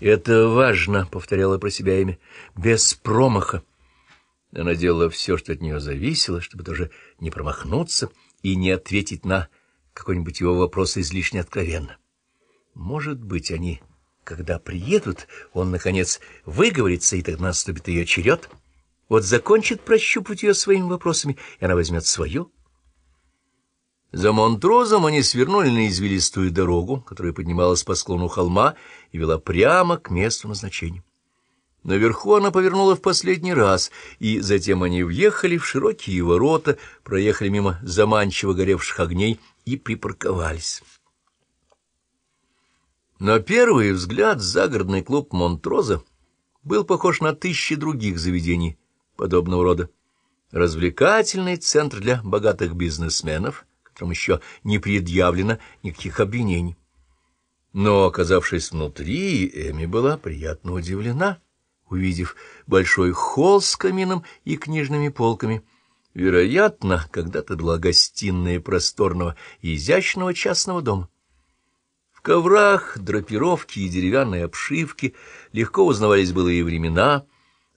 «Это важно», — повторяла про себя имя, — «без промаха». Она делала все, что от нее зависело, чтобы тоже не промахнуться и не ответить на какой-нибудь его вопрос излишне откровенно. Может быть, они, когда приедут, он, наконец, выговорится, и тогда наступит ее черед. Вот закончит прощупывать ее своими вопросами, и она возьмет свое. За Монтрозом они свернули на извилистую дорогу, которая поднималась по склону холма и вела прямо к месту назначения. Наверху она повернула в последний раз, и затем они въехали в широкие ворота, проехали мимо заманчиво горевших огней и припарковались. На первый взгляд загородный клуб Монтроза был похож на тысячи других заведений подобного рода. Развлекательный центр для богатых бизнесменов — которым еще не предъявлено никаких обвинений. Но, оказавшись внутри, Эми была приятно удивлена, увидев большой холл с камином и книжными полками. Вероятно, когда-то была гостиная просторного и изящного частного дома. В коврах, драпировки и деревянной обшивки легко узнавались былые времена,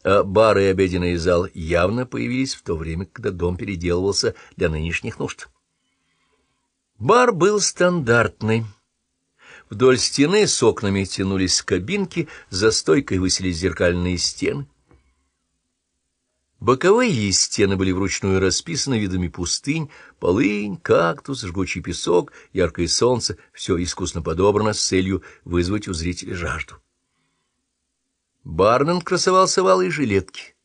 а бары и обеденный зал явно появились в то время, когда дом переделывался для нынешних нужд. Бар был стандартный. Вдоль стены с окнами тянулись кабинки, за стойкой высились зеркальные стены. Боковые стены были вручную расписаны видами пустынь, полынь, кактус, жгучий песок, яркое солнце — все искусно подобрано с целью вызвать у зрителя жажду. Бармен красовался в алой жилетке.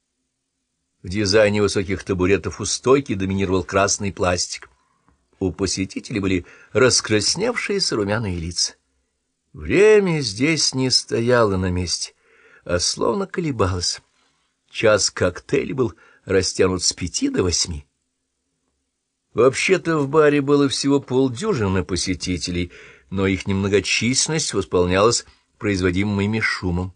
В дизайне высоких табуретов у стойки доминировал красный пластик. У посетителей были раскрасневшиеся румяные лица. Время здесь не стояло на месте, а словно колебалось. Час коктейль был растянут с пяти до восьми. Вообще-то в баре было всего полдюжины посетителей, но их немногочисленность восполнялась производимым ими шумом.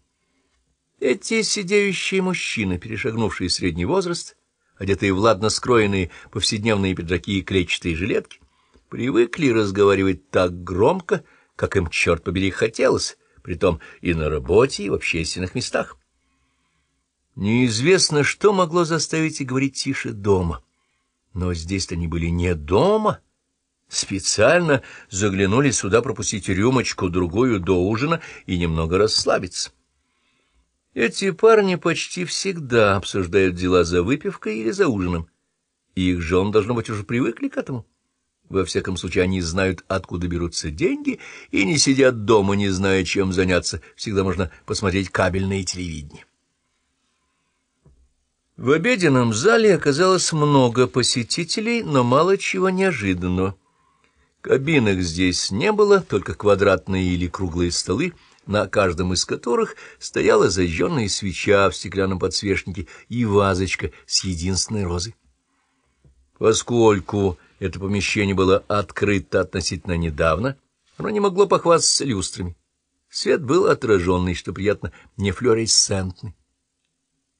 Эти сидеющие мужчины, перешагнувшие средний возраст, одетые в ладно скроенные повседневные пиджаки и клетчатые жилетки, привыкли разговаривать так громко, как им, черт побери, хотелось, притом и на работе, и в общественных местах. Неизвестно, что могло заставить их говорить тише дома. Но здесь-то они были не дома. Специально заглянули сюда пропустить рюмочку-другую до ужина и немного расслабиться. Эти парни почти всегда обсуждают дела за выпивкой или за ужином. Их жен, должно быть, уже привыкли к этому. Во всяком случае, они знают, откуда берутся деньги, и не сидят дома, не зная, чем заняться. Всегда можно посмотреть кабельное телевидение. В обеденном зале оказалось много посетителей, но мало чего неожиданного. Кабинок здесь не было, только квадратные или круглые столы — на каждом из которых стояла зажженная свеча в стеклянном подсвечнике и вазочка с единственной розой. Поскольку это помещение было открыто относительно недавно, оно не могло похвастаться люстрами. Свет был отраженный, что приятно, не флуоресцентный.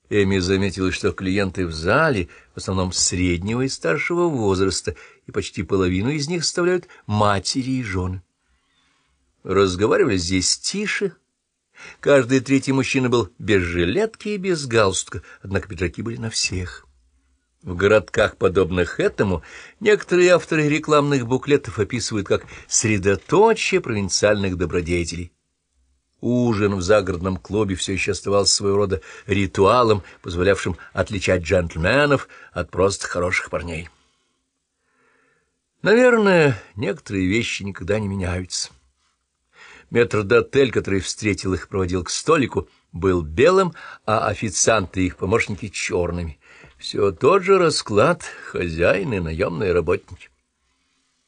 Эми заметила, что клиенты в зале в основном среднего и старшего возраста, и почти половину из них составляют матери и жены. Разговаривали здесь тише. Каждый третий мужчина был без жилетки и без галстука, однако пиджаки были на всех. В городках, подобных этому, некоторые авторы рекламных буклетов описывают как средоточие провинциальных добродетелей. Ужин в загородном клубе все еще оставался своего рода ритуалом, позволявшим отличать джентльменов от просто хороших парней. Наверное, некоторые вещи никогда не меняются. Метрдотель, который встретил их, проводил к столику, был белым, а официанты и их помощники — черными. Все тот же расклад, хозяин и наемные работники.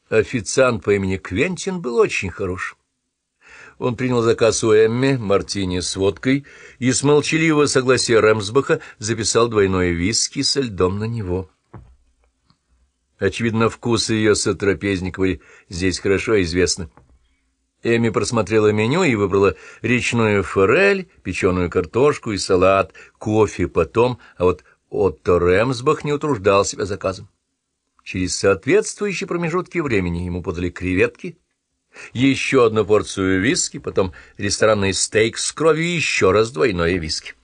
Официант по имени Квентин был очень хорош. Он принял заказ у Эмми, мартини с водкой, и с молчаливого согласия Рэмсбаха записал двойное виски со льдом на него. Очевидно, вкусы ее сотрапезниковой здесь хорошо известны. Эми просмотрела меню и выбрала речную форель, печеную картошку и салат, кофе потом, а вот Отто Рэмсбах не утруждал себя заказом. Через соответствующие промежутки времени ему подали креветки, еще одну порцию виски, потом ресторанный стейк с кровью и еще раз двойное виски.